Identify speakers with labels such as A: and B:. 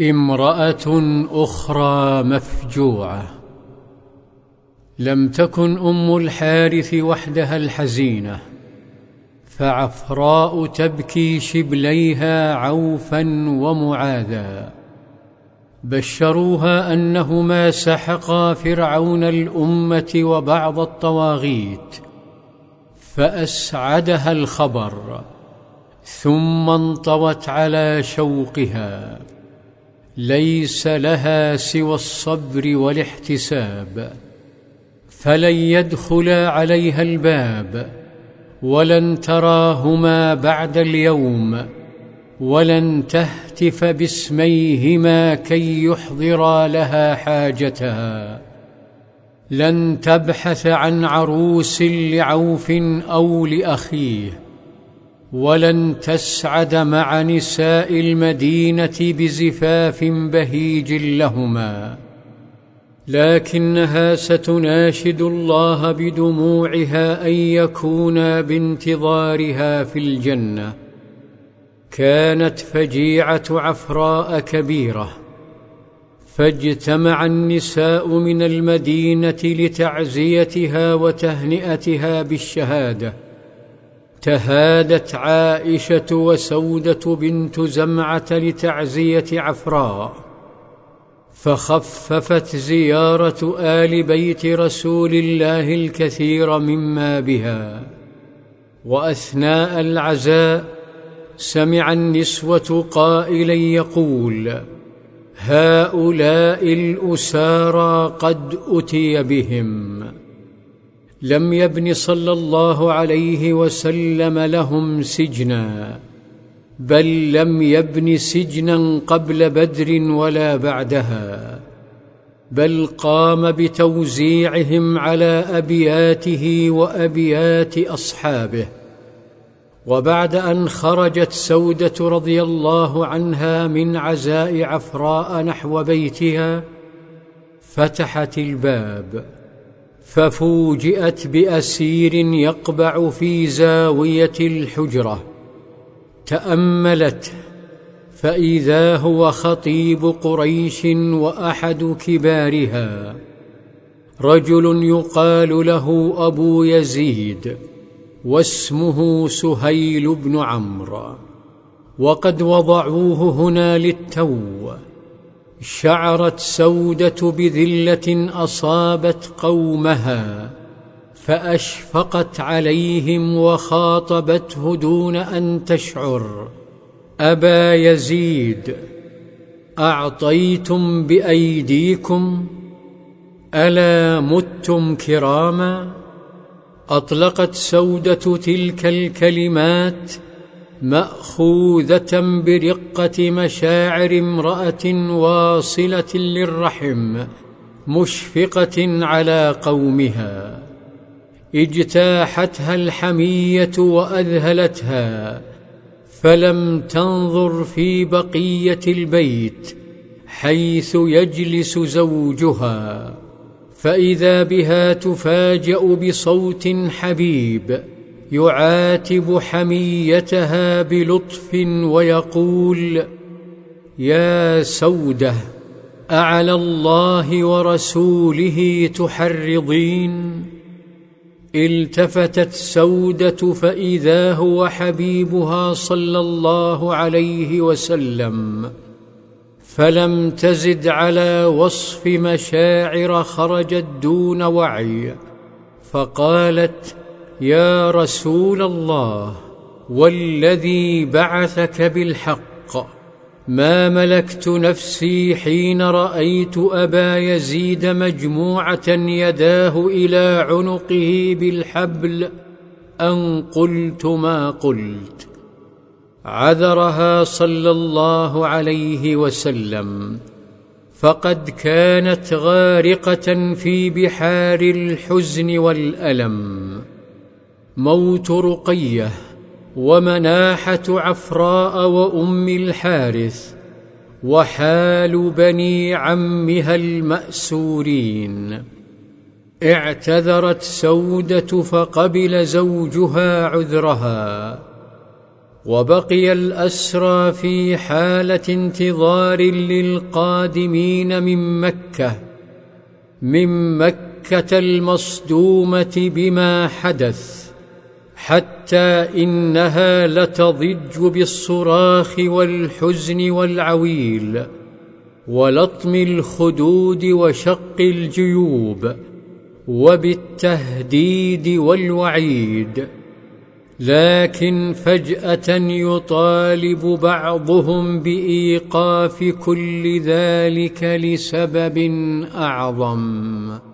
A: امرأة أخرى مفجوعة. لم تكن أم الحارث وحدها الحزينة فعفراء تبكي شبليها عوفا ومعاذا. بشروها أنهما سحقا فرعون الأمة وبعض الطواغيت فأسعدها الخبر ثم انطوت على شوقها. ليس لها سوى الصبر والاحتساب فلن يدخلا عليها الباب ولن تراهما بعد اليوم ولن تهتف باسميهما كي يحضرا لها حاجتها لن تبحث عن عروس لعوف أو لأخيه ولن تسعد مع نساء المدينة بزفاف بهيج لهما. لكنها ستناشد الله بدموعها أن يكونا بانتظارها في الجنة. كانت فجيعة عفراء كبيرة. فاجتمع النساء من المدينة لتعزيتها وتهنئتها بالشهادة. تهادت عائشة وسودة بنت زمعة لتعزية عفراء فخففت زيارة آل بيت رسول الله الكثير مما بها. وأثناء العزاء سمع النسوة قائلا يقول هؤلاء الأسارى قد أتي بهم. لم يبن صلى الله عليه وسلم لهم سجنا بل لم يبن سجنا قبل بدر ولا بعدها بل قام بتوزيعهم على أبياته وأبيات أصحابه. وبعد أن خرجت سودة رضي الله عنها من عزاء عفراء نحو بيتها فتحت الباب. ففوجئت بأسير يقبع في زاوية الحجرة. تاملته فإذا هو خطيب قريش وأحد كبارها. رجل يقال له أبو يزيد واسمه سهيل بن عمرو. وقد وضعوه هنا للتو. شعرت سودة بذلة أصابت قومها فأشفقت عليهم وخاطبته دون أن تشعر. أبا يزيد أعطيتم بأيديكم؟ ألا متم كراما؟ أطلقت سودة تلك الكلمات مأخوذة برقة مشاعر امرأة واصلة للرحم مشفقة على قومها. اجتاحتها الحمية وأذهلتها فلم تنظر في بقية البيت حيث يجلس زوجها. فإذا بها تفاجأ بصوت حبيب يعاتب حميتها بلطف ويقول يا سودة أعلى الله ورسوله تحرضين؟ التفتت سودة فإذا هو حبيبها صلى الله عليه وسلم فلم تزد على وصف مشاعر خرجت دون وعي فقالت يا رسول الله والذي بعثك بالحق. ما ملكت نفسي حين رأيت أبا يزيد مجموعة يداه إلى عنقه بالحبل أن قلت ما قلت. عذرها صلى الله عليه وسلم. فقد كانت غارقة في بحار الحزن والألم. موت رقية ومناحة عفراء وأم الحارث وحال بني عمها المأسورين. اعتذرت سودة فقبل زوجها عذرها. وبقي الأسرى في حالة انتظار للقادمين من مكة من مكة المصدومة بما حدث. حتى إنها لتضج بالصراخ والحزن والعويل ولطم الخدود وشق الجيوب وبالتهديد والوعيد. لكن فجأة يطالب بعضهم بإيقاف كل ذلك لسبب أعظم.